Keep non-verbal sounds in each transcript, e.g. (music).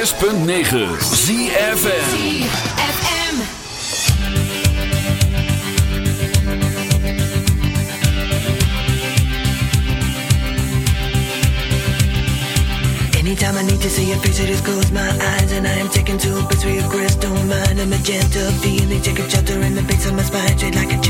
106.9 ZFM. Anytime I need to see your face, I just close my eyes and I am taken to a place where your crystal mind and magenta feeling. Take a shelter in the base of my spine, straight like a chicken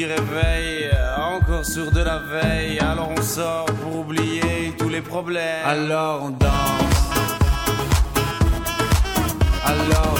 fatigue dit réveil, encore sur de la veille, alors on sort pour oublier tous les problèmes. Alors on danse. Alors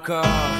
encore.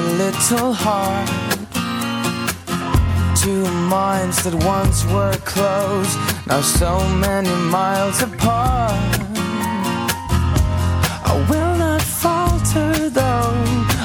a little hard. Two minds that once were close, now so many miles apart. I will not falter though.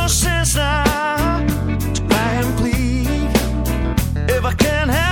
No sense now to buy and plead if I can't have.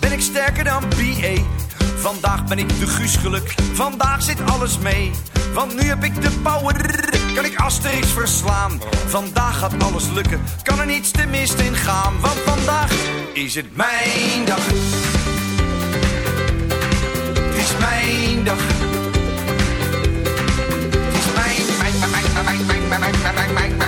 ben ik sterker dan PA. Vandaag ben ik de guusgeluk, vandaag zit alles mee. Want nu heb ik de power, kan ik Asterix verslaan. Vandaag gaat alles lukken, kan er niets te mis in gaan. Want vandaag is het mijn dag. Het is mijn dag. Het is mijn, mijn, mijn, mijn, mijn, mijn, mijn, mijn, mijn, mijn.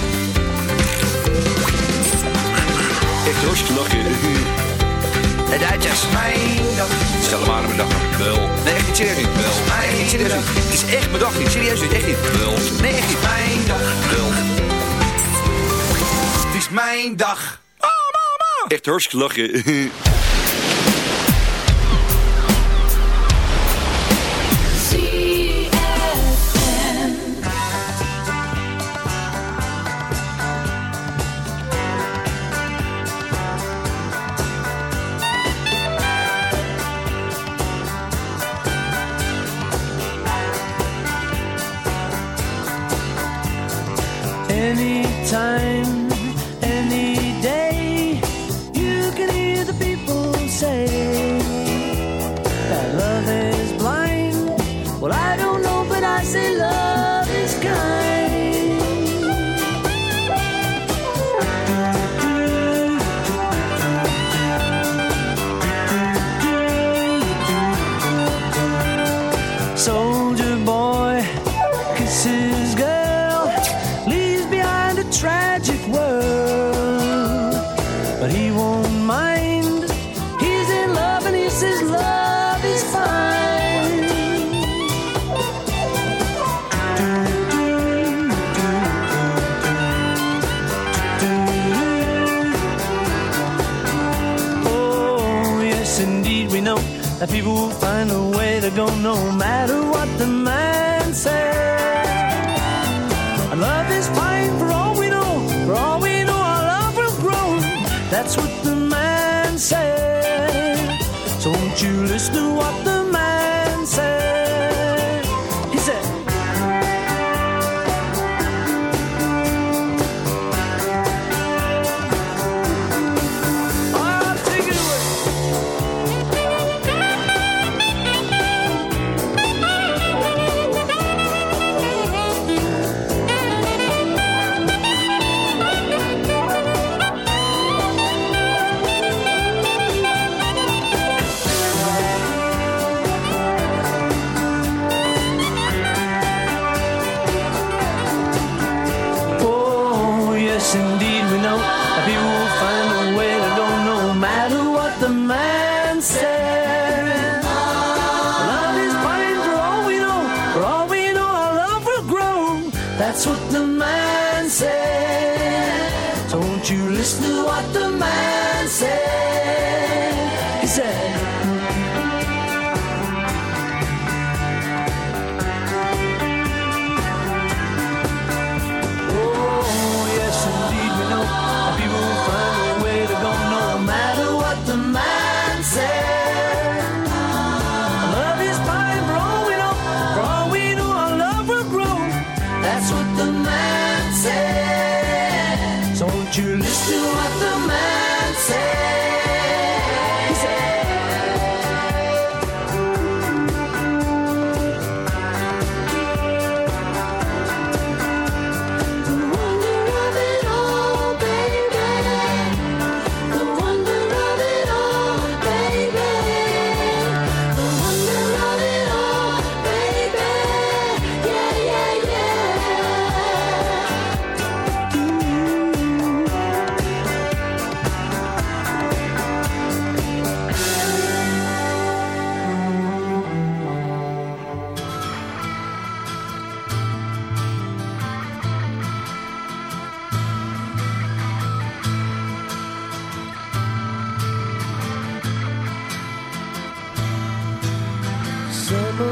Lachen. De Duitsers. Mijn dag. Stel hem aan mijn dag. Wel. Nee, echt niet serieus niet. Wel. Nee, echt niet serieus niet. Het is echt mijn dag niet. Serieus niet. Echt niet. Wel. Nee, echt niet. Mijn dag. Wel. Het is mijn dag. Oh, mama. Echt hartstikke lachen. (laughs)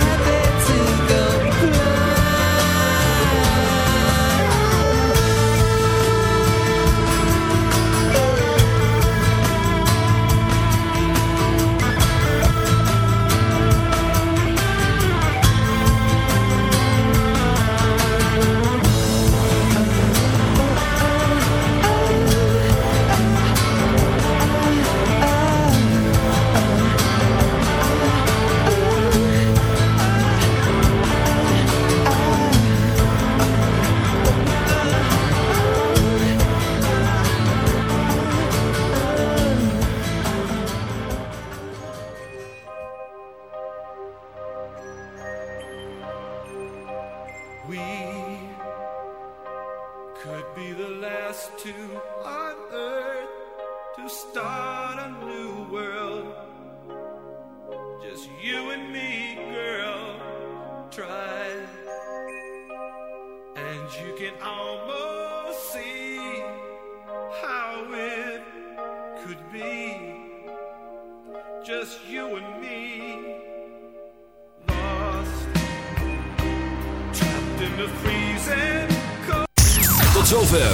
nothing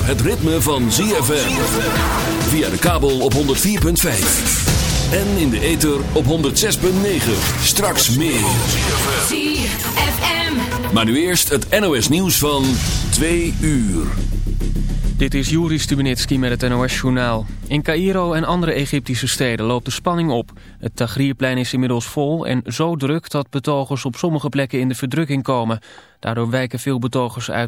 het ritme van ZFM. Via de kabel op 104.5. En in de ether op 106.9. Straks meer. ZFM. Maar nu eerst het NOS nieuws van 2 uur. Dit is Juri Stubenitski met het NOS-journaal. In Cairo en andere Egyptische steden loopt de spanning op. Het Tahrirplein is inmiddels vol en zo druk dat betogers op sommige plekken in de verdrukking komen. Daardoor wijken veel betogers uit.